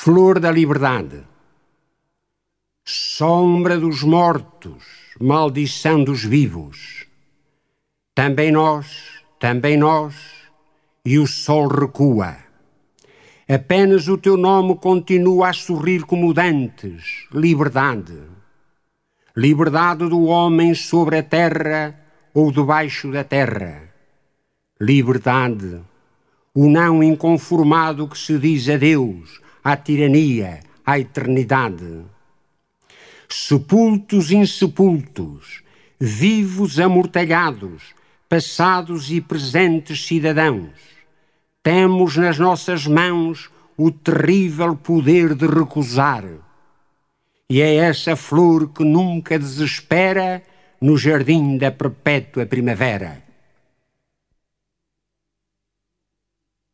flor da liberdade, sombra dos mortos, maldição dos vivos. Também nós, também nós, e o sol recua. Apenas o teu nome continua a sorrir como dantes, liberdade. Liberdade do homem sobre a terra ou debaixo da terra. Liberdade, o não inconformado que se diz a Deus, à tirania, à eternidade. Sepultos insepultos, vivos amortalhados, passados e presentes cidadãos, temos nas nossas mãos o terrível poder de recusar. E é essa flor que nunca desespera no jardim da perpétua primavera.